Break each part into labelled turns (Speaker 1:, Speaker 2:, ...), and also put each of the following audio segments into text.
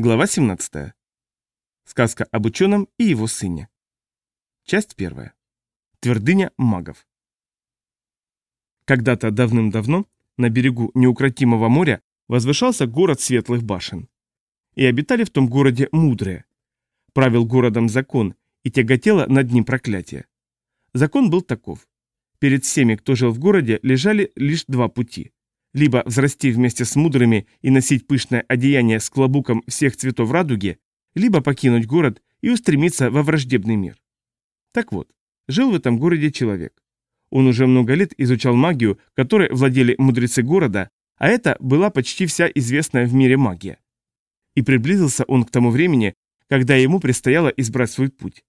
Speaker 1: Глава 17. Сказка об ученом и его сыне. Часть первая. Твердыня магов. Когда-то давным-давно на берегу неукротимого моря возвышался город светлых башен. И обитали в том городе мудрые. Правил городом закон, и тяготело над ним проклятие. Закон был таков. Перед всеми, кто жил в городе, лежали лишь два пути. Либо взрасти вместе с мудрыми и носить пышное одеяние с клобуком всех цветов радуги, либо покинуть город и устремиться во враждебный мир. Так вот, жил в этом городе человек. Он уже много лет изучал магию, которой владели мудрецы города, а это была почти вся известная в мире магия. И приблизился он к тому времени, когда ему предстояло избрать свой путь.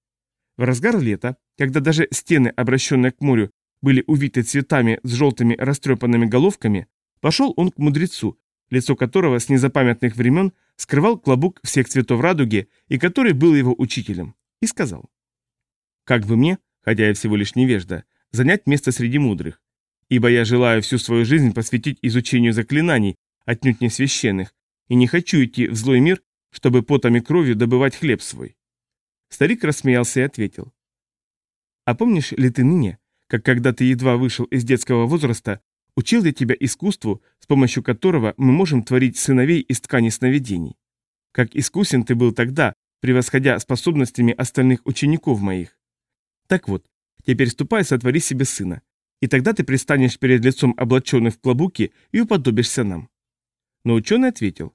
Speaker 1: В разгар лета, когда даже стены, обращенные к морю, были увиты цветами с желтыми растрепанными головками, пошел он к мудрецу, лицо которого с незапамятных времен скрывал клобук всех цветов радуги и который был его учителем, и сказал. «Как бы мне, хотя я всего лишь невежда, занять место среди мудрых, ибо я желаю всю свою жизнь посвятить изучению заклинаний, отнюдь не священных, и не хочу идти в злой мир, чтобы потом и кровью добывать хлеб свой». Старик рассмеялся и ответил. «А помнишь ли ты ныне, как когда ты едва вышел из детского возраста, Учил я тебя искусству, с помощью которого мы можем творить сыновей из ткани сновидений. Как искусен ты был тогда, превосходя способностями остальных учеников моих. Так вот, теперь ступай, сотвори себе сына, и тогда ты пристанешь перед лицом облаченных в клобуки и уподобишься нам. Но ученый ответил,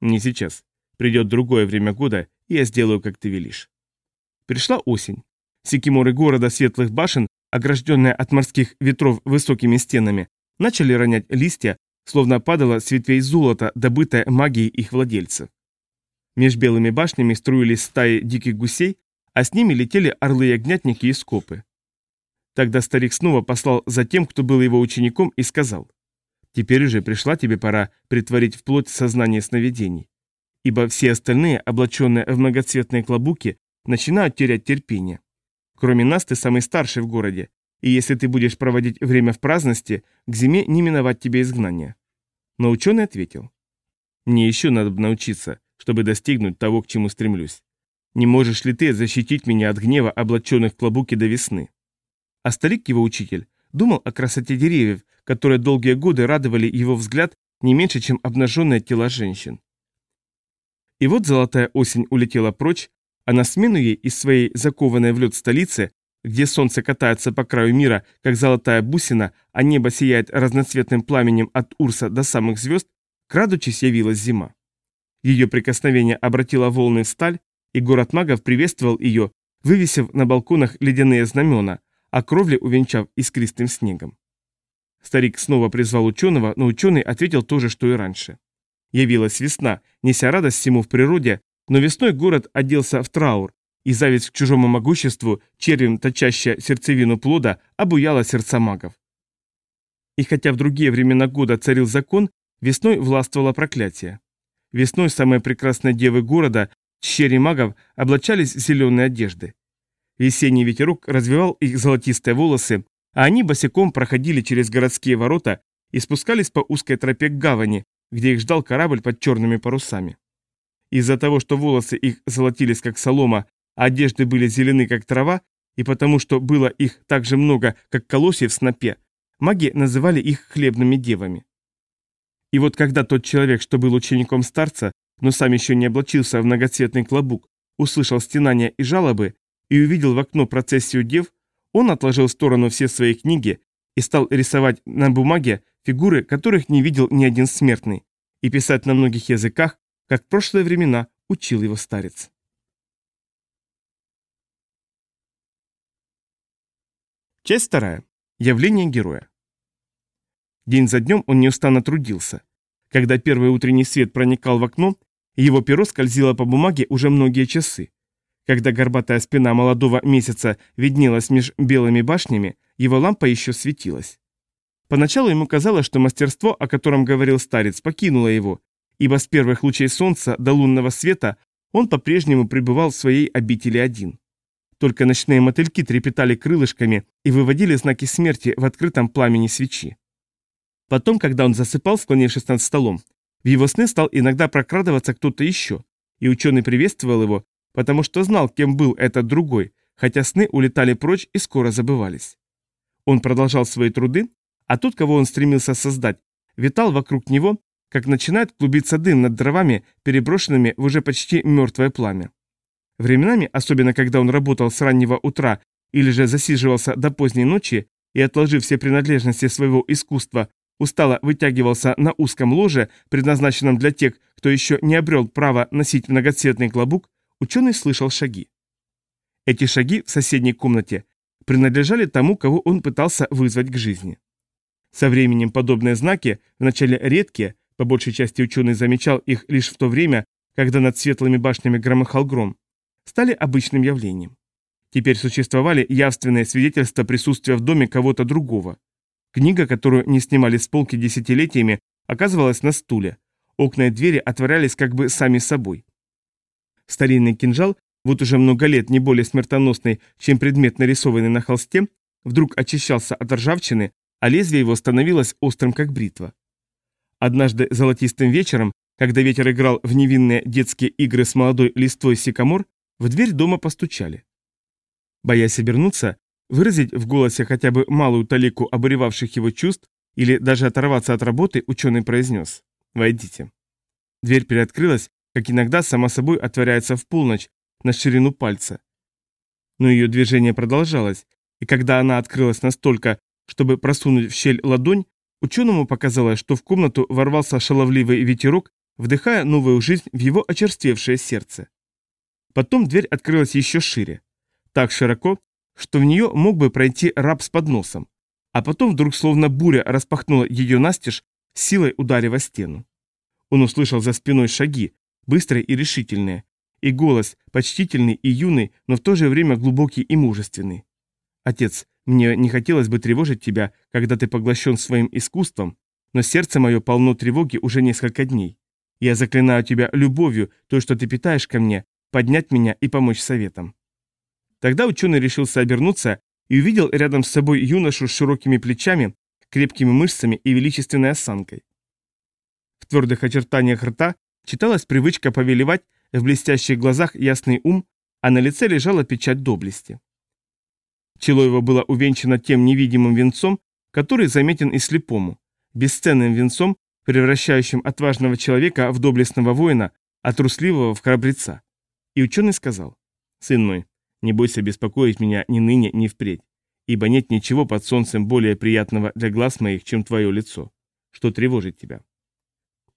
Speaker 1: не сейчас, придет другое время года, и я сделаю, как ты велишь. Пришла осень. Сикиморы города светлых башен, огражденные от морских ветров высокими стенами, начали ронять листья, словно падало с ветвей золота, добытое магией их владельцев. Меж белыми башнями струились стаи диких гусей, а с ними летели орлы-ягнятники и скопы. Тогда старик снова послал за тем, кто был его учеником, и сказал, «Теперь уже пришла тебе пора притворить в плоть сознание сновидений, ибо все остальные, облаченные в многоцветные клобуки, начинают терять терпение. Кроме нас ты самый старший в городе, и если ты будешь проводить время в праздности, к зиме не миновать тебе изгнания. Но ученый ответил. Мне еще надо научиться, чтобы достигнуть того, к чему стремлюсь. Не можешь ли ты защитить меня от гнева, облаченных в клобуки до весны? А старик, его учитель, думал о красоте деревьев, которые долгие годы радовали его взгляд не меньше, чем обнаженные тела женщин. И вот золотая осень улетела прочь, а на смену ей из своей закованной в лед столицы где солнце катается по краю мира, как золотая бусина, а небо сияет разноцветным пламенем от Урса до самых звезд, крадучись явилась зима. Ее прикосновение обратило волны в сталь, и город магов приветствовал ее, вывесив на балконах ледяные знамена, а кровли увенчав искристым снегом. Старик снова призвал ученого, но ученый ответил то же, что и раньше. Явилась весна, неся радость всему в природе, но весной город оделся в траур, и зависть к чужому могуществу, червем точащая сердцевину плода, обуяла сердца магов. И хотя в другие времена года царил закон, весной властвовало проклятие. Весной самые прекрасные девы города, щери магов, облачались в зеленые одежды. Весенний ветерок развивал их золотистые волосы, а они босиком проходили через городские ворота и спускались по узкой тропе к гавани, где их ждал корабль под черными парусами. Из-за того, что волосы их золотились как солома, одежды были зелены, как трава, и потому что было их так же много, как колосьев в снопе, маги называли их хлебными девами. И вот когда тот человек, что был учеником старца, но сам еще не облачился в многоцветный клобук, услышал стенания и жалобы и увидел в окно процессию дев, он отложил в сторону все свои книги и стал рисовать на бумаге фигуры, которых не видел ни один смертный, и писать на многих языках, как в прошлые времена учил его старец. Часть вторая. Явление героя. День за днем он неустанно трудился. Когда первый утренний свет проникал в окно, его перо скользило по бумаге уже многие часы. Когда горбатая спина молодого месяца виднелась меж белыми башнями, его лампа еще светилась. Поначалу ему казалось, что мастерство, о котором говорил старец, покинуло его, ибо с первых лучей солнца до лунного света он по-прежнему пребывал в своей обители один. Только ночные мотыльки трепетали крылышками и выводили знаки смерти в открытом пламени свечи. Потом, когда он засыпал, склонившись над столом, в его сны стал иногда прокрадываться кто-то еще, и ученый приветствовал его, потому что знал, кем был этот другой, хотя сны улетали прочь и скоро забывались. Он продолжал свои труды, а тот, кого он стремился создать, витал вокруг него, как начинает клубиться дым над дровами, переброшенными в уже почти мертвое пламя. Временами, особенно когда он работал с раннего утра или же засиживался до поздней ночи и, отложив все принадлежности своего искусства, устало вытягивался на узком ложе, предназначенном для тех, кто еще не обрел право носить многоцветный клобук, ученый слышал шаги. Эти шаги в соседней комнате принадлежали тому, кого он пытался вызвать к жизни. Со временем подобные знаки, вначале редкие, по большей части ученый замечал их лишь в то время, когда над светлыми башнями громыхал гром, стали обычным явлением. Теперь существовали явственные свидетельства присутствия в доме кого-то другого. Книга, которую не снимали с полки десятилетиями, оказывалась на стуле. Окна и двери отворялись как бы сами собой. Старинный кинжал, вот уже много лет не более смертоносный, чем предмет, нарисованный на холсте, вдруг очищался от ржавчины, а лезвие его становилось острым, как бритва. Однажды золотистым вечером, когда ветер играл в невинные детские игры с молодой листвой сикамор, в дверь дома постучали. Боясь обернуться, выразить в голосе хотя бы малую талику обуревавших его чувств или даже оторваться от работы, ученый произнес «Войдите». Дверь приоткрылась, как иногда сама собой отворяется в полночь, на ширину пальца. Но ее движение продолжалось, и когда она открылась настолько, чтобы просунуть в щель ладонь, ученому показалось, что в комнату ворвался шаловливый ветерок, вдыхая новую жизнь в его очерствевшее сердце. Потом дверь открылась еще шире. Так широко, что в нее мог бы пройти раб с подносом. А потом вдруг словно буря распахнула ее настежь, силой ударив стену. Он услышал за спиной шаги, быстрые и решительные, и голос, почтительный и юный, но в то же время глубокий и мужественный. «Отец, мне не хотелось бы тревожить тебя, когда ты поглощен своим искусством, но сердце мое полно тревоги уже несколько дней. Я заклинаю тебя любовью, то, что ты питаешь ко мне, поднять меня и помочь советам. Тогда ученый решился обернуться и увидел рядом с собой юношу с широкими плечами, крепкими мышцами и величественной осанкой. В твердых очертаниях рта читалась привычка повелевать, в блестящих глазах ясный ум, а на лице лежала печать доблести. Чело его было увенчано тем невидимым венцом, который заметен и слепому, бесценным венцом, превращающим отважного человека в доблестного воина, а трусливого в храбреца. И ученый сказал, «Сын мой, не бойся беспокоить меня ни ныне, ни впредь, ибо нет ничего под солнцем более приятного для глаз моих, чем твое лицо, что тревожит тебя».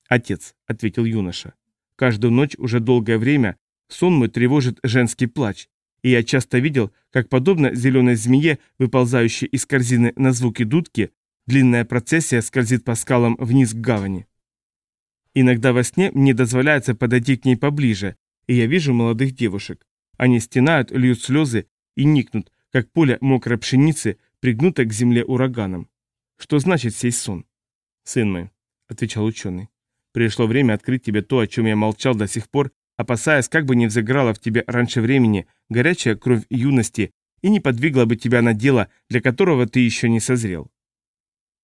Speaker 1: «Отец», — ответил юноша, — «каждую ночь уже долгое время сон мой тревожит женский плач, и я часто видел, как подобно зеленой змее, выползающей из корзины на звуки дудки, длинная процессия скользит по скалам вниз к гавани. Иногда во сне мне дозволяется подойти к ней поближе, и я вижу молодых девушек. Они стенают, льют слезы и никнут, как поле мокрой пшеницы, пригнуто к земле ураганом. Что значит сей сон? Сын мой, отвечал ученый, пришло время открыть тебе то, о чем я молчал до сих пор, опасаясь, как бы не взыграла в тебе раньше времени горячая кровь юности и не подвигла бы тебя на дело, для которого ты еще не созрел.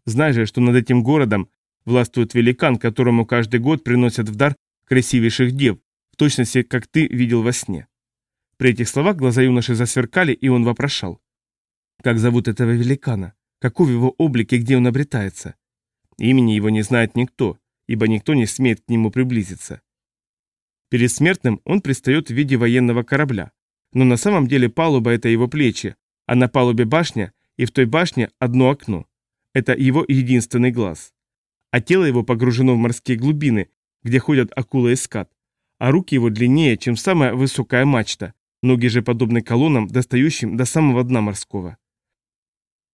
Speaker 1: Знай же, что над этим городом властвует великан, которому каждый год приносят в дар красивейших дев, в точности, как ты видел во сне. При этих словах глаза юноши засверкали, и он вопрошал. Как зовут этого великана? Каков его облик и где он обретается? Имени его не знает никто, ибо никто не смеет к нему приблизиться. Перед смертным он предстает в виде военного корабля, но на самом деле палуба – это его плечи, а на палубе башня, и в той башне одно окно. Это его единственный глаз. А тело его погружено в морские глубины, где ходят акулы и скат, а руки его длиннее, чем самая высокая мачта, ноги же подобны колоннам, достающим до самого дна морского.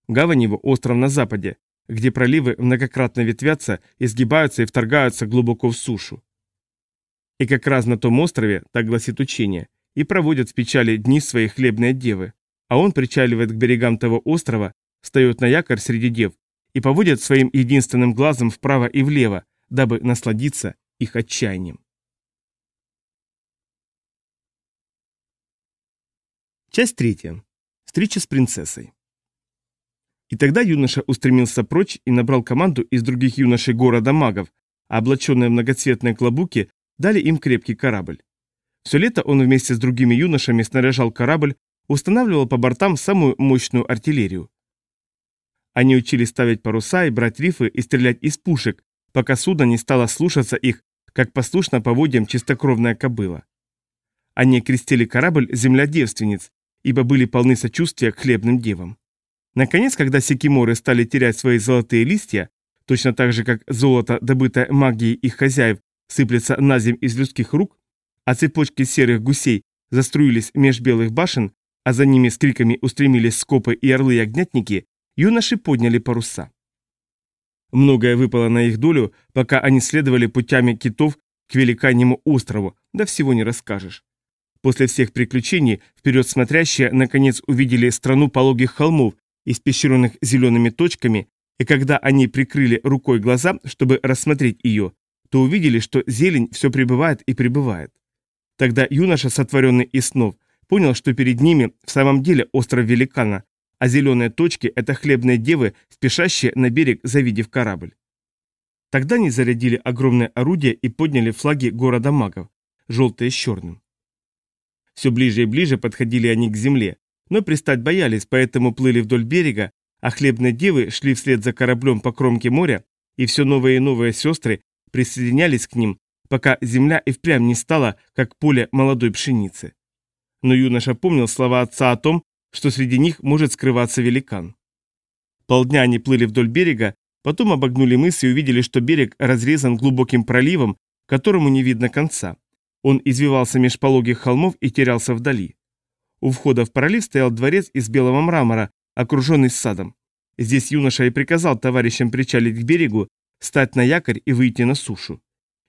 Speaker 1: Гавань его – остров на западе, где проливы многократно ветвятся, изгибаются и вторгаются глубоко в сушу. И как раз на том острове, так гласит учение, и проводят в печали дни своей хлебные девы, а он причаливает к берегам того острова, встает на якорь среди дев и поводит своим единственным глазом вправо и влево, дабы насладиться их отчаянием. Часть третья. Встреча с принцессой. И тогда юноша устремился прочь и набрал команду из других юношей города магов, а облаченные в многоцветные клобуки дали им крепкий корабль. Все лето он вместе с другими юношами снаряжал корабль, устанавливал по бортам самую мощную артиллерию. Они учились ставить паруса и брать рифы и стрелять из пушек, пока судно не стало слушаться их, как послушно поводьям чистокровная кобыла. Они крестили корабль «Земля девственниц», ибо были полны сочувствия к хлебным девам. Наконец, когда секиморы стали терять свои золотые листья, точно так же, как золото, добытое магией их хозяев, сыплется на земь из людских рук, а цепочки серых гусей заструились меж белых башен, а за ними с криками устремились скопы и орлы и огнятники, юноши подняли паруса. Многое выпало на их долю, пока они следовали путями китов к великаннему острову, да всего не расскажешь. После всех приключений вперед смотрящие наконец увидели страну пологих холмов, испещренных зелеными точками, и когда они прикрыли рукой глаза, чтобы рассмотреть ее, то увидели, что зелень все прибывает и прибывает. Тогда юноша, сотворенный из снов, понял, что перед ними в самом деле остров великана, а зеленые точки – это хлебные девы, спешащие на берег, завидев корабль. Тогда они зарядили огромное орудие и подняли флаги города магов, желтые с черным. Все ближе и ближе подходили они к земле, но пристать боялись, поэтому плыли вдоль берега, а хлебные девы шли вслед за кораблем по кромке моря, и все новые и новые сестры присоединялись к ним, пока земля и впрямь не стала, как поле молодой пшеницы. Но юноша помнил слова отца о том, что среди них может скрываться великан. Полдня они плыли вдоль берега, потом обогнули мыс и увидели, что берег разрезан глубоким проливом, которому не видно конца. Он извивался меж пологих холмов и терялся вдали. У входа в пролив стоял дворец из белого мрамора, окруженный садом. Здесь юноша и приказал товарищам причалить к берегу, стать на якорь и выйти на сушу.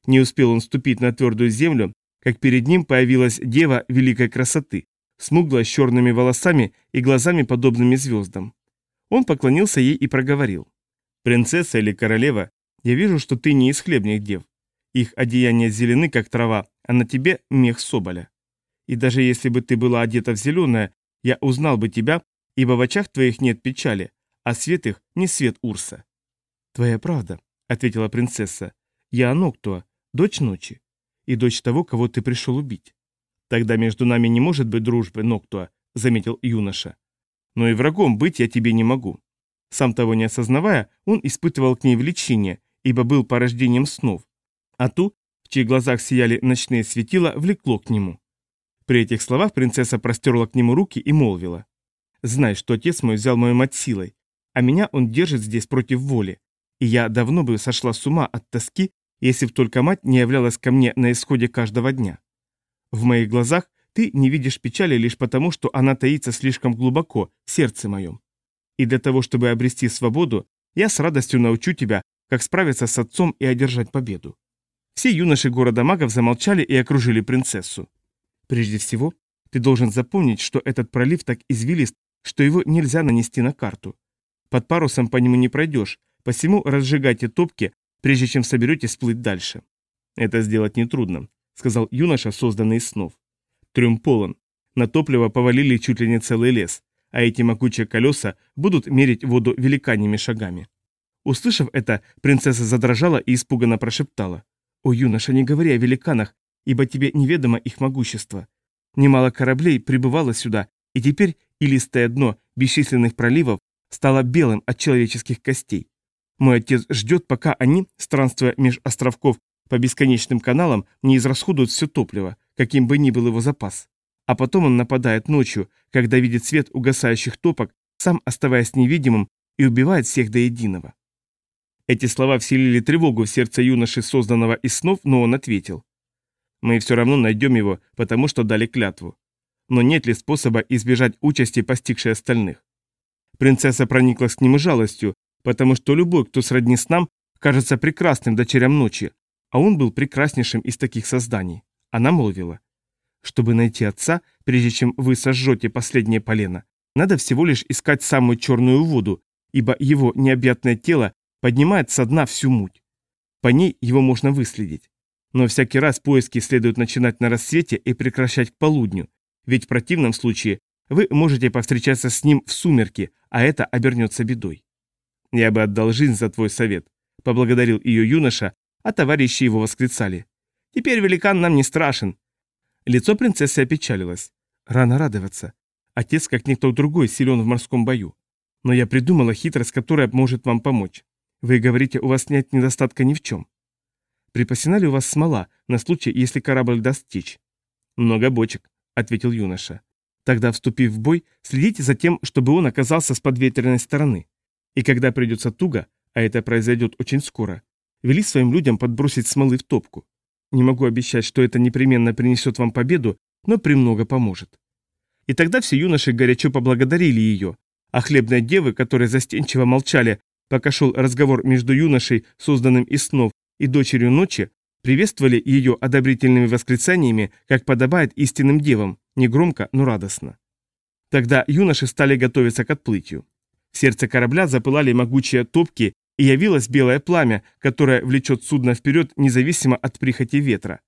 Speaker 1: Не успел он ступить на твердую землю, как перед ним появилась дева великой красоты смуглая, с черными волосами и глазами, подобными звездам. Он поклонился ей и проговорил. «Принцесса или королева, я вижу, что ты не из хлебных дев. Их одеяния зелены, как трава, а на тебе мех соболя. И даже если бы ты была одета в зеленое, я узнал бы тебя, ибо в очах твоих нет печали, а свет их не свет Урса». «Твоя правда», — ответила принцесса. «Я Аноктуа, дочь ночи, и дочь того, кого ты пришел убить. «Тогда между нами не может быть дружбы, Ноктуа», — заметил юноша. «Но и врагом быть я тебе не могу». Сам того не осознавая, он испытывал к ней влечение, ибо был порождением снов. А ту, чьих глазах сияли ночные светила, влекло к нему. При этих словах принцесса простерла к нему руки и молвила. «Знай, что отец мой взял мою мать силой, а меня он держит здесь против воли, и я давно бы сошла с ума от тоски, если б только мать не являлась ко мне на исходе каждого дня. В моих глазах ты не видишь печали лишь потому, что она таится слишком глубоко в сердце моем. И для того, чтобы обрести свободу, я с радостью научу тебя, как справиться с отцом и одержать победу. Все юноши города магов замолчали и окружили принцессу. Прежде всего, ты должен запомнить, что этот пролив так извилист, что его нельзя нанести на карту. Под парусом по нему не пройдешь, посему разжигайте топки, прежде чем соберетесь плыть дальше. Это сделать нетрудно. — сказал юноша, созданный из снов. Трюм полон. На топливо повалили чуть ли не целый лес, а эти могучие колеса будут мерить воду великаньими шагами. Услышав это, принцесса задрожала и испуганно прошептала. «О, юноша, не говори о великанах, ибо тебе неведомо их могущество. Немало кораблей прибывало сюда, и теперь илистое дно бесчисленных проливов стало белым от человеческих костей. Мой отец ждет, пока они, странствуя меж островков по бесконечным каналам не израсходуют все топливо, каким бы ни был его запас. А потом он нападает ночью, когда видит свет угасающих топок, сам оставаясь невидимым и убивает всех до единого. Эти слова вселили тревогу в сердце юноши, созданного из снов, но он ответил. «Мы все равно найдем его, потому что дали клятву. Но нет ли способа избежать участи, постигшей остальных?» Принцесса прониклась к нему жалостью, потому что любой, кто сродни с нам, кажется прекрасным дочерям ночи, а он был прекраснейшим из таких созданий. Она молвила, чтобы найти отца, прежде чем вы сожжете последнее полено, надо всего лишь искать самую черную воду, ибо его необъятное тело поднимает со дна всю муть. По ней его можно выследить. Но всякий раз поиски следует начинать на рассвете и прекращать к полудню, ведь в противном случае вы можете повстречаться с ним в сумерки, а это обернется бедой. Я бы отдал жизнь за твой совет, поблагодарил ее юноша, а товарищи его восклицали. «Теперь великан нам не страшен». Лицо принцессы опечалилось. Рано радоваться. Отец, как никто другой, силен в морском бою. Но я придумала хитрость, которая может вам помочь. Вы говорите, у вас нет недостатка ни в чем. Припасена ли у вас смола на случай, если корабль даст течь? Много бочек, ответил юноша. Тогда, вступив в бой, следите за тем, чтобы он оказался с подветренной стороны. И когда придется туго, а это произойдет очень скоро, вели своим людям подбросить смолы в топку. Не могу обещать, что это непременно принесет вам победу, но премного поможет. И тогда все юноши горячо поблагодарили ее, а хлебные девы, которые застенчиво молчали, пока шел разговор между юношей, созданным из снов, и дочерью ночи, приветствовали ее одобрительными восклицаниями, как подобает истинным девам, негромко, но радостно. Тогда юноши стали готовиться к отплытию. В сердце корабля запылали могучие топки, и явилось белое пламя, которое влечет судно вперед независимо от прихоти ветра.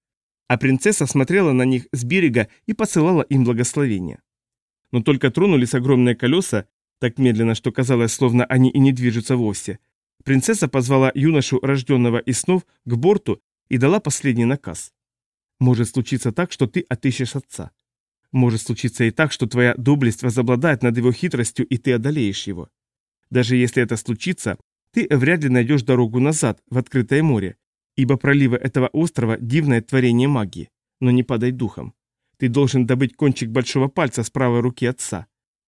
Speaker 1: А принцесса смотрела на них с берега и посылала им благословение. Но только тронулись огромные колеса, так медленно, что казалось, словно они и не движутся вовсе. Принцесса позвала юношу, рожденного из снов, к борту и дала последний наказ. «Может случиться так, что ты отыщешь отца. Может случиться и так, что твоя доблесть возобладает над его хитростью, и ты одолеешь его. Даже если это случится, ты вряд ли найдешь дорогу назад, в открытое море, ибо проливы этого острова – дивное творение магии. Но не падай духом. Ты должен добыть кончик большого пальца с правой руки отца.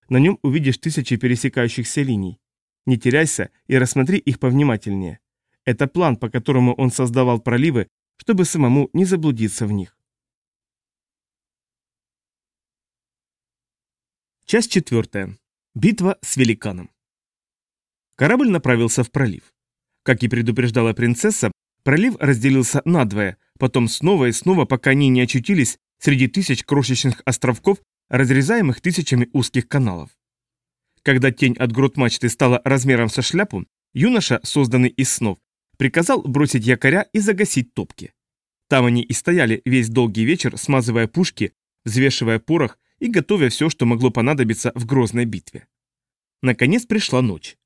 Speaker 1: На нем увидишь тысячи пересекающихся линий. Не теряйся и рассмотри их повнимательнее. Это план, по которому он создавал проливы, чтобы самому не заблудиться в них. Часть четвертая. Битва с великаном. Корабль направился в пролив. Как и предупреждала принцесса, пролив разделился надвое, потом снова и снова, пока они не очутились среди тысяч крошечных островков, разрезаемых тысячами узких каналов. Когда тень от грот мачты стала размером со шляпу, юноша, созданный из снов, приказал бросить якоря и загасить топки. Там они и стояли весь долгий вечер, смазывая пушки, взвешивая порох и готовя все, что могло понадобиться в грозной битве. Наконец пришла ночь.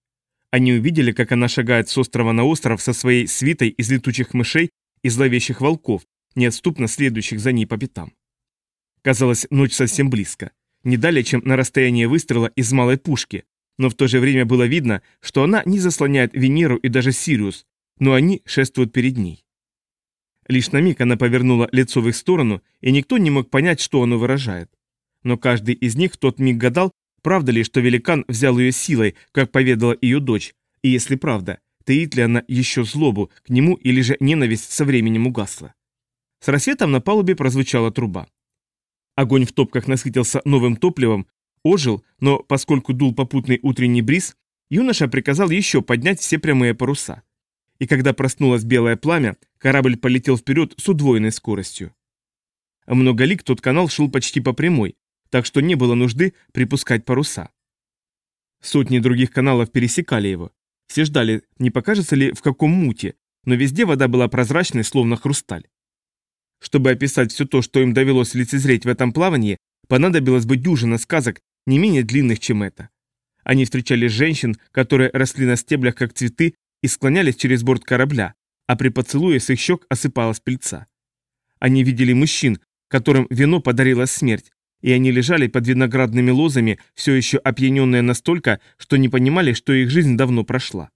Speaker 1: Они увидели, как она шагает с острова на остров со своей свитой из летучих мышей и зловещих волков, неотступно следующих за ней по пятам. Казалось, ночь совсем близко, не далее, чем на расстояние выстрела из малой пушки, но в то же время было видно, что она не заслоняет Венеру и даже Сириус, но они шествуют перед ней. Лишь на миг она повернула лицо в их сторону, и никто не мог понять, что оно выражает. Но каждый из них в тот миг гадал, Правда ли, что великан взял ее силой, как поведала ее дочь? И если правда, таит ли она еще злобу к нему или же ненависть со временем угасла? С рассветом на палубе прозвучала труба. Огонь в топках насытился новым топливом, ожил, но поскольку дул попутный утренний бриз, юноша приказал еще поднять все прямые паруса. И когда проснулось белое пламя, корабль полетел вперед с удвоенной скоростью. Многолик тот канал шел почти по прямой, так что не было нужды припускать паруса. Сотни других каналов пересекали его. Все ждали, не покажется ли в каком муте, но везде вода была прозрачной, словно хрусталь. Чтобы описать все то, что им довелось лицезреть в этом плавании, понадобилось бы дюжина сказок, не менее длинных, чем это. Они встречали женщин, которые росли на стеблях, как цветы, и склонялись через борт корабля, а при поцелуе с их щек осыпалась пыльца. Они видели мужчин, которым вино подарило смерть, и они лежали под виноградными лозами, все еще опьяненные настолько, что не понимали, что их жизнь давно прошла.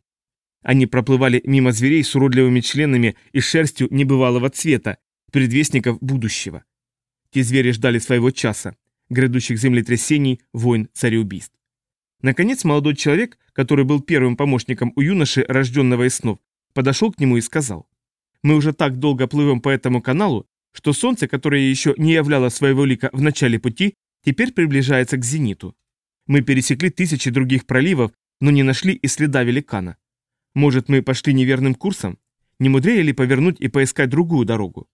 Speaker 1: Они проплывали мимо зверей с уродливыми членами и шерстью небывалого цвета, предвестников будущего. Те звери ждали своего часа, грядущих землетрясений, войн, цареубийств. Наконец молодой человек, который был первым помощником у юноши, рожденного из снов, подошел к нему и сказал, «Мы уже так долго плывем по этому каналу, что солнце, которое еще не являло своего лика в начале пути, теперь приближается к зениту. Мы пересекли тысячи других проливов, но не нашли и следа великана. Может, мы пошли неверным курсом? Не мудрее ли повернуть и поискать другую дорогу?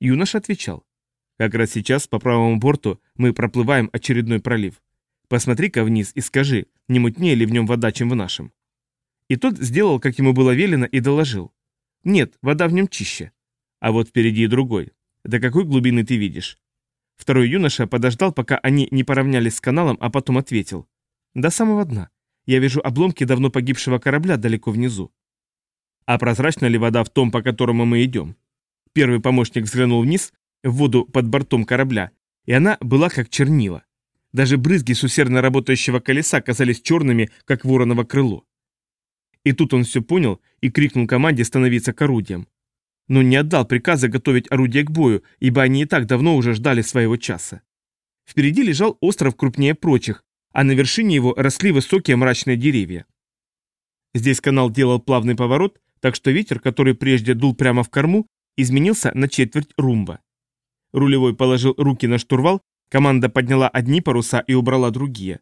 Speaker 1: Юноша отвечал. Как раз сейчас по правому борту мы проплываем очередной пролив. Посмотри-ка вниз и скажи, не мутнее ли в нем вода, чем в нашем. И тот сделал, как ему было велено, и доложил. Нет, вода в нем чище. А вот впереди другой. До какой глубины ты видишь? Второй юноша подождал, пока они не поравнялись с каналом, а потом ответил. До самого дна. Я вижу обломки давно погибшего корабля далеко внизу. А прозрачна ли вода в том, по которому мы идем? Первый помощник взглянул вниз, в воду под бортом корабля, и она была как чернила. Даже брызги с усердно работающего колеса казались черными, как вороново крыло. И тут он все понял и крикнул команде становиться к орудиям. Но не отдал приказа готовить орудие к бою, ибо они и так давно уже ждали своего часа. Впереди лежал остров крупнее прочих, а на вершине его росли высокие мрачные деревья. Здесь канал делал плавный поворот, так что ветер, который прежде дул прямо в корму, изменился на четверть румба. Рулевой положил руки на штурвал, команда подняла одни паруса и убрала другие.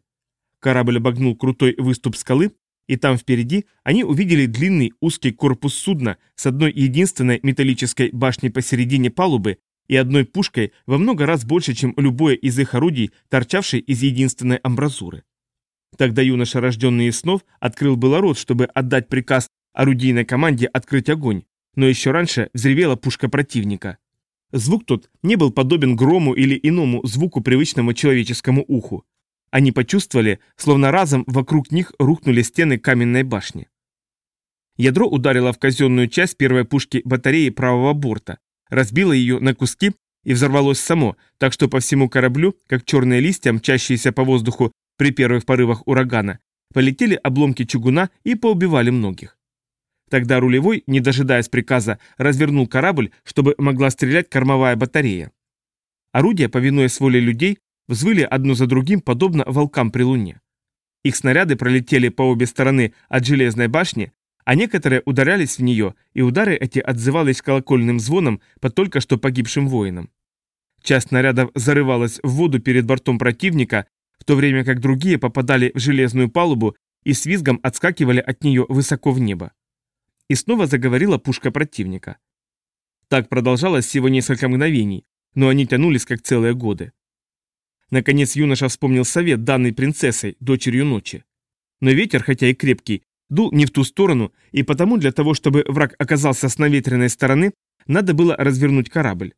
Speaker 1: Корабль обогнул крутой выступ скалы, и там впереди они увидели длинный узкий корпус судна с одной единственной металлической башней посередине палубы и одной пушкой во много раз больше, чем любое из их орудий, торчавшей из единственной амбразуры. Тогда юноша, рожденный из снов, открыл было рот, чтобы отдать приказ орудийной команде открыть огонь, но еще раньше взревела пушка противника. Звук тот не был подобен грому или иному звуку, привычному человеческому уху. Они почувствовали, словно разом вокруг них рухнули стены каменной башни. Ядро ударило в казенную часть первой пушки батареи правого борта, разбило ее на куски и взорвалось само, так что по всему кораблю, как черные листья, мчащиеся по воздуху при первых порывах урагана, полетели обломки чугуна и поубивали многих. Тогда рулевой, не дожидаясь приказа, развернул корабль, чтобы могла стрелять кормовая батарея. Орудия, повинуясь воле людей, взвыли одно за другим, подобно волкам при луне. Их снаряды пролетели по обе стороны от железной башни, а некоторые ударялись в нее, и удары эти отзывались колокольным звоном по только что погибшим воинам. Часть снарядов зарывалась в воду перед бортом противника, в то время как другие попадали в железную палубу и с визгом отскакивали от нее высоко в небо. И снова заговорила пушка противника. Так продолжалось всего несколько мгновений, но они тянулись как целые годы. Наконец юноша вспомнил совет, данный принцессой, дочерью ночи. Но ветер, хотя и крепкий, дул не в ту сторону, и потому для того, чтобы враг оказался с наветренной стороны, надо было развернуть корабль.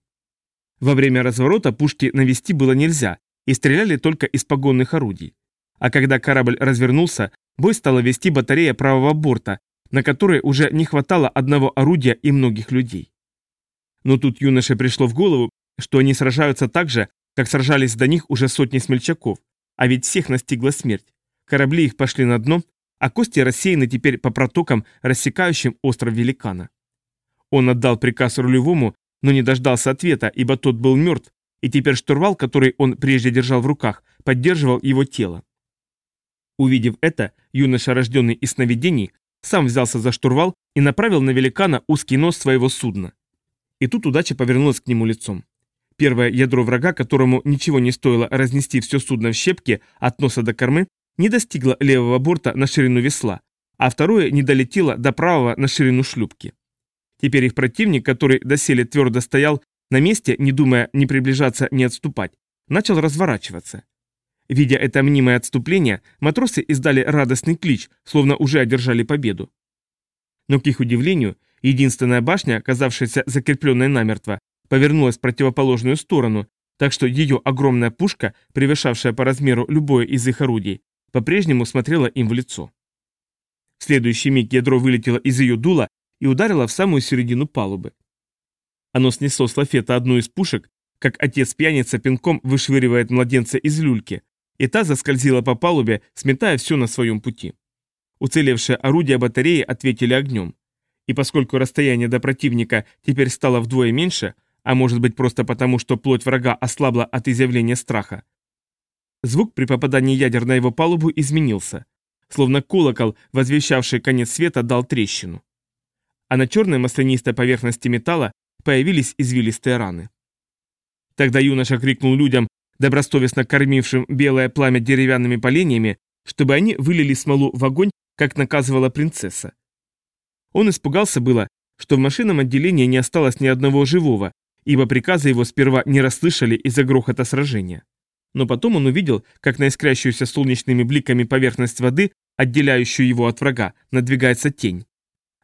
Speaker 1: Во время разворота пушки навести было нельзя, и стреляли только из погонных орудий. А когда корабль развернулся, бой стала вести батарея правого борта, на которой уже не хватало одного орудия и многих людей. Но тут юноше пришло в голову, что они сражаются так же, как сражались до них уже сотни смельчаков, а ведь всех настигла смерть. Корабли их пошли на дно, а кости рассеяны теперь по протокам, рассекающим остров великана. Он отдал приказ рулевому, но не дождался ответа, ибо тот был мертв, и теперь штурвал, который он прежде держал в руках, поддерживал его тело. Увидев это, юноша, рожденный из сновидений, сам взялся за штурвал и направил на великана узкий нос своего судна. И тут удача повернулась к нему лицом. Первое ядро врага, которому ничего не стоило разнести все судно в щепки от носа до кормы, не достигло левого борта на ширину весла, а второе не долетело до правого на ширину шлюпки. Теперь их противник, который доселе твердо стоял на месте, не думая ни приближаться, ни отступать, начал разворачиваться. Видя это мнимое отступление, матросы издали радостный клич, словно уже одержали победу. Но, к их удивлению, единственная башня, оказавшаяся закрепленной намертво, повернулась в противоположную сторону, так что ее огромная пушка, превышавшая по размеру любое из их орудий, по-прежнему смотрела им в лицо. В следующий миг ядро вылетело из ее дула и ударило в самую середину палубы. Оно снесло с лафета одну из пушек, как отец-пьяница пинком вышвыривает младенца из люльки, и та заскользила по палубе, сметая все на своем пути. Уцелевшие орудия батареи ответили огнем. И поскольку расстояние до противника теперь стало вдвое меньше, а может быть просто потому, что плоть врага ослабла от изъявления страха, Звук при попадании ядер на его палубу изменился, словно колокол, возвещавший конец света, дал трещину. А на черной маслянистой поверхности металла появились извилистые раны. Тогда юноша крикнул людям, добросовестно кормившим белое пламя деревянными поленьями, чтобы они вылили смолу в огонь, как наказывала принцесса. Он испугался было, что в машинном отделении не осталось ни одного живого, ибо приказы его сперва не расслышали из-за грохота сражения. Но потом он увидел, как на искрящуюся солнечными бликами поверхность воды, отделяющую его от врага, надвигается тень.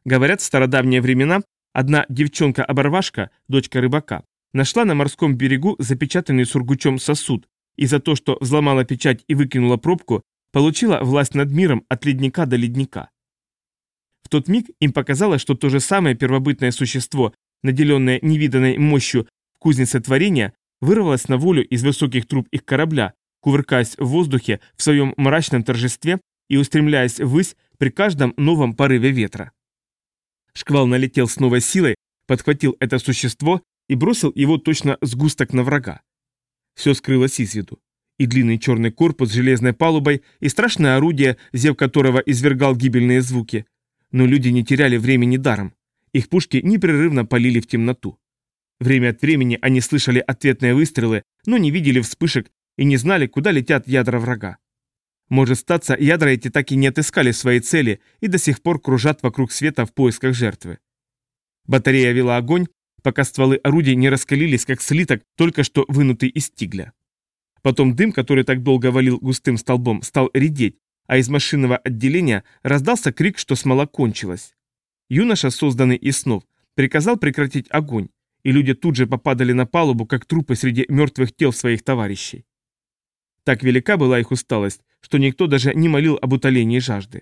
Speaker 1: Говорят, в стародавние времена одна девчонка-оборвашка, дочка рыбака, нашла на морском берегу запечатанный сургучом сосуд и за то, что взломала печать и выкинула пробку, получила власть над миром от ледника до ледника. В тот миг им показалось, что то же самое первобытное существо, наделенное невиданной мощью кузница творения, вырвалась на волю из высоких труб их корабля, кувыркаясь в воздухе в своем мрачном торжестве и устремляясь ввысь при каждом новом порыве ветра. Шквал налетел с новой силой, подхватил это существо и бросил его точно сгусток на врага. Все скрылось из виду. И длинный черный корпус с железной палубой, и страшное орудие, зев которого извергал гибельные звуки. Но люди не теряли времени даром. Их пушки непрерывно полили в темноту. Время от времени они слышали ответные выстрелы, но не видели вспышек и не знали, куда летят ядра врага. Может статься, ядра эти так и не отыскали своей цели и до сих пор кружат вокруг света в поисках жертвы. Батарея вела огонь, пока стволы орудий не раскалились, как слиток, только что вынутый из тигля. Потом дым, который так долго валил густым столбом, стал редеть, а из машинного отделения раздался крик, что смола кончилась. Юноша, созданный из снов, приказал прекратить огонь, и люди тут же попадали на палубу, как трупы среди мертвых тел своих товарищей. Так велика была их усталость, что никто даже не молил об утолении жажды.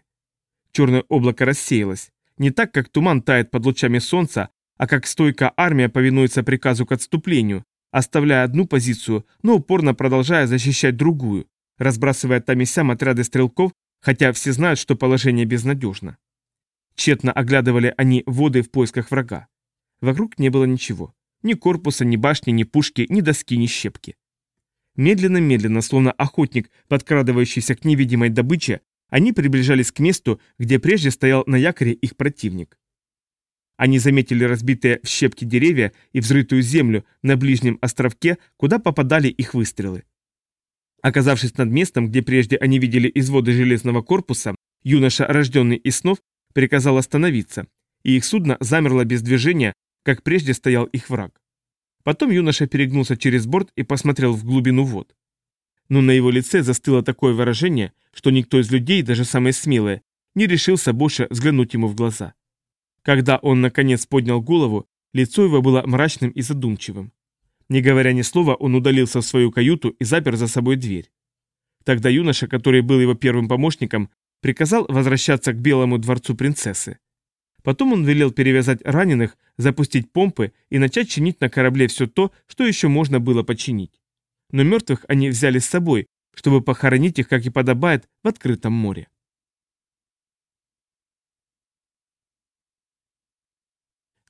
Speaker 1: Черное облако рассеялось, не так, как туман тает под лучами солнца, а как стойкая армия повинуется приказу к отступлению, оставляя одну позицию, но упорно продолжая защищать другую, разбрасывая там и сям отряды стрелков, хотя все знают, что положение безнадежно. Тщетно оглядывали они воды в поисках врага. Вокруг не было ничего. Ни корпуса, ни башни, ни пушки, ни доски, ни щепки. Медленно-медленно, словно охотник, подкрадывающийся к невидимой добыче, они приближались к месту, где прежде стоял на якоре их противник. Они заметили разбитые в щепки деревья и взрытую землю на ближнем островке, куда попадали их выстрелы. Оказавшись над местом, где прежде они видели изводы железного корпуса, юноша, рожденный из снов, приказал остановиться, и их судно замерло без движения, как прежде стоял их враг. Потом юноша перегнулся через борт и посмотрел в глубину вод. Но на его лице застыло такое выражение, что никто из людей, даже самые смелые, не решился больше взглянуть ему в глаза. Когда он наконец поднял голову, лицо его было мрачным и задумчивым. Не говоря ни слова, он удалился в свою каюту и запер за собой дверь. Тогда юноша, который был его первым помощником, приказал возвращаться к Белому дворцу принцессы. Потом он велел перевязать раненых, запустить помпы и начать чинить на корабле все то, что еще можно было починить. Но мертвых они взяли с собой, чтобы похоронить их, как и подобает, в открытом море.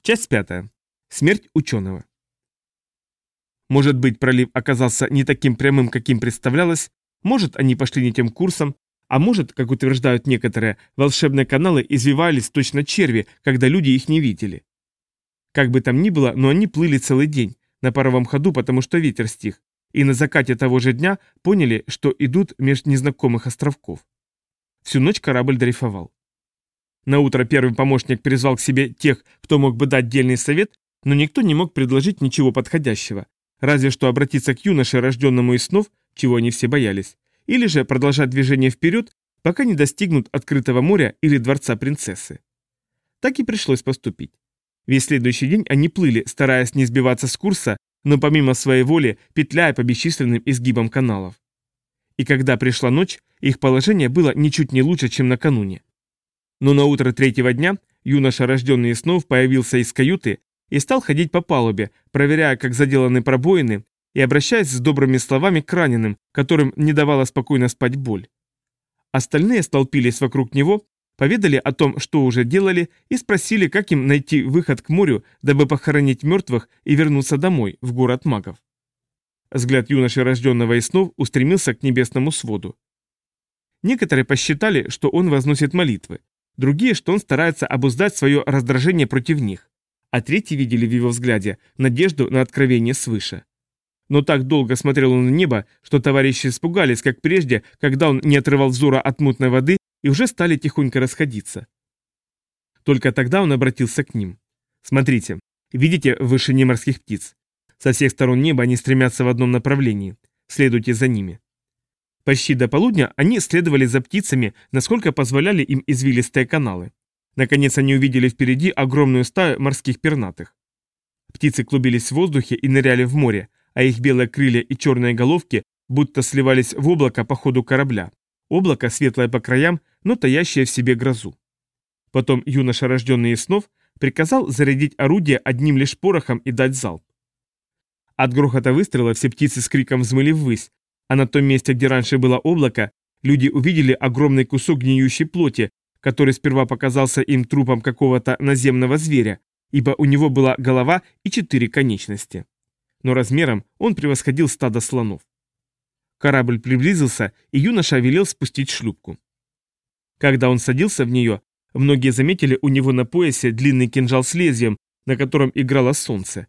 Speaker 1: Часть пятая. Смерть ученого. Может быть, пролив оказался не таким прямым, каким представлялось, может, они пошли не тем курсом, а может, как утверждают некоторые, волшебные каналы извивались точно черви, когда люди их не видели. Как бы там ни было, но они плыли целый день, на паровом ходу, потому что ветер стих, и на закате того же дня поняли, что идут меж незнакомых островков. Всю ночь корабль дрейфовал. На утро первый помощник призвал к себе тех, кто мог бы дать дельный совет, но никто не мог предложить ничего подходящего, разве что обратиться к юноше, рожденному из снов, чего они все боялись, или же продолжать движение вперед, пока не достигнут открытого моря или дворца принцессы. Так и пришлось поступить. Весь следующий день они плыли, стараясь не сбиваться с курса, но помимо своей воли петляя по бесчисленным изгибам каналов. И когда пришла ночь, их положение было ничуть не лучше, чем накануне. Но на утро третьего дня юноша, рожденный из снов, появился из каюты и стал ходить по палубе, проверяя, как заделаны пробоины, и обращаясь с добрыми словами к раненым, которым не давала спокойно спать боль. Остальные столпились вокруг него, поведали о том, что уже делали, и спросили, как им найти выход к морю, дабы похоронить мертвых и вернуться домой, в город магов. Взгляд юноши, рожденного из снов, устремился к небесному своду. Некоторые посчитали, что он возносит молитвы, другие, что он старается обуздать свое раздражение против них, а третьи видели в его взгляде надежду на откровение свыше. Но так долго смотрел он на небо, что товарищи испугались, как прежде, когда он не отрывал взора от мутной воды и уже стали тихонько расходиться. Только тогда он обратился к ним. «Смотрите, видите в вышине морских птиц? Со всех сторон неба они стремятся в одном направлении. Следуйте за ними». Почти до полудня они следовали за птицами, насколько позволяли им извилистые каналы. Наконец они увидели впереди огромную стаю морских пернатых. Птицы клубились в воздухе и ныряли в море, а их белые крылья и черные головки будто сливались в облако по ходу корабля. Облако светлое по краям, но таящее в себе грозу. Потом юноша, рожденный из снов, приказал зарядить орудие одним лишь порохом и дать залп. От грохота выстрела все птицы с криком взмыли ввысь, а на том месте, где раньше было облако, люди увидели огромный кусок гниющей плоти, который сперва показался им трупом какого-то наземного зверя, ибо у него была голова и четыре конечности. Но размером он превосходил стадо слонов. Корабль приблизился, и юноша велел спустить шлюпку. Когда он садился в нее, многие заметили у него на поясе длинный кинжал с лезвием, на котором играло солнце.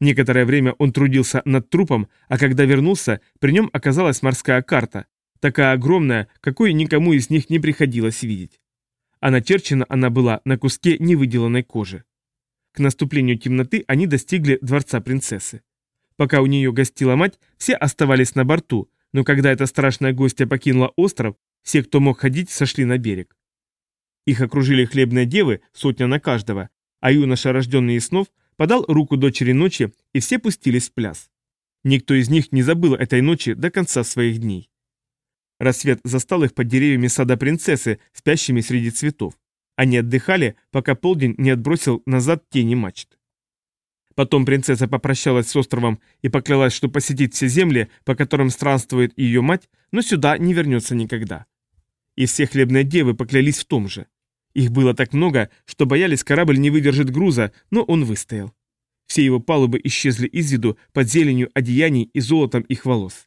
Speaker 1: Некоторое время он трудился над трупом, а когда вернулся, при нем оказалась морская карта, такая огромная, какой никому из них не приходилось видеть. А начерчена она была на куске невыделанной кожи. К наступлению темноты они достигли дворца принцессы. Пока у нее гостила мать, все оставались на борту, но когда эта страшная гостья покинула остров, все, кто мог ходить, сошли на берег. Их окружили хлебные девы, сотня на каждого, а юноша, рожденный из снов, подал руку дочери ночи, и все пустились в пляс. Никто из них не забыл этой ночи до конца своих дней. Рассвет застал их под деревьями сада принцессы, спящими среди цветов. Они отдыхали, пока полдень не отбросил назад тени мачт. Потом принцесса попрощалась с островом и поклялась, что посетит все земли, по которым странствует ее мать, но сюда не вернется никогда. И все хлебные девы поклялись в том же. Их было так много, что боялись, корабль не выдержит груза, но он выстоял. Все его палубы исчезли из виду под зеленью одеяний и золотом их волос.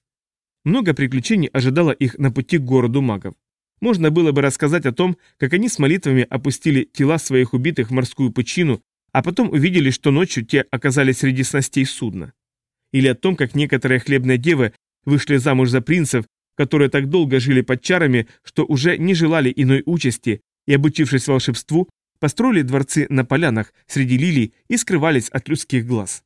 Speaker 1: Много приключений ожидало их на пути к городу магов. Можно было бы рассказать о том, как они с молитвами опустили тела своих убитых в морскую пучину, а потом увидели, что ночью те оказались среди снастей судна. Или о том, как некоторые хлебные девы вышли замуж за принцев, которые так долго жили под чарами, что уже не желали иной участи, и, обучившись волшебству, построили дворцы на полянах среди лилий и скрывались от людских глаз.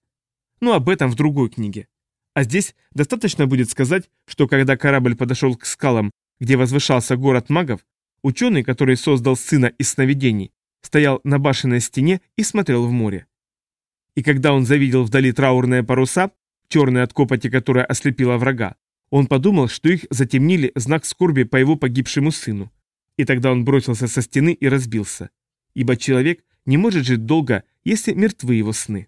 Speaker 1: Но об этом в другой книге. А здесь достаточно будет сказать, что когда корабль подошел к скалам, где возвышался город магов, ученый, который создал сына из сновидений, стоял на башенной стене и смотрел в море. И когда он завидел вдали траурные паруса, черные от копоти, которая ослепила врага, он подумал, что их затемнили знак скорби по его погибшему сыну. И тогда он бросился со стены и разбился. Ибо человек не может жить долго, если мертвы его сны.